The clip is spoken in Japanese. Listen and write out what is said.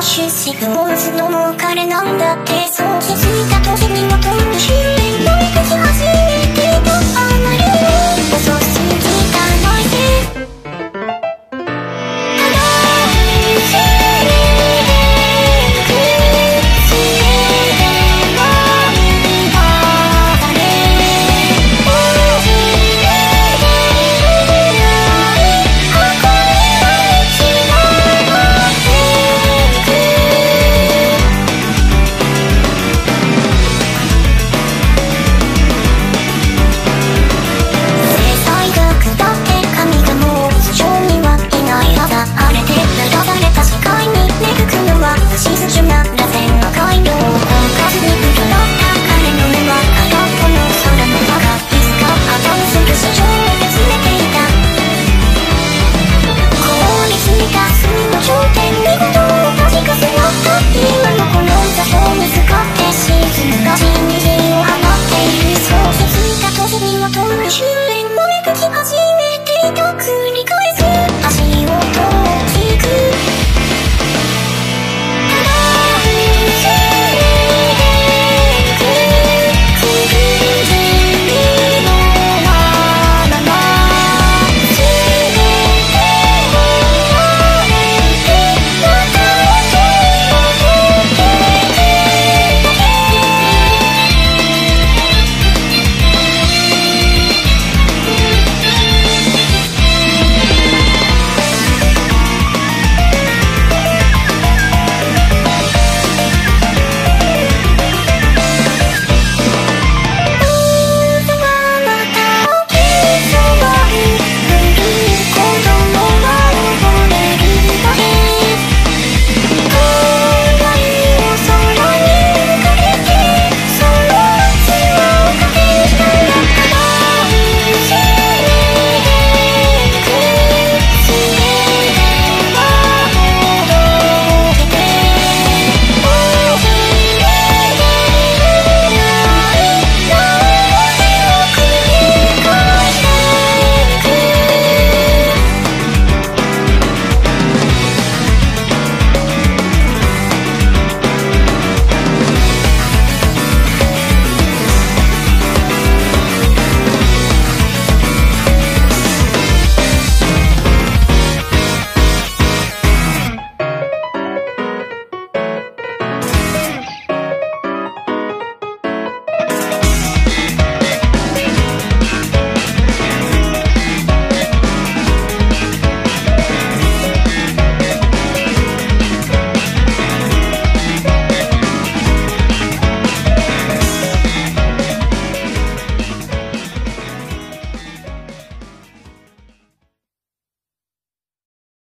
出資不問の儲かれなんだって。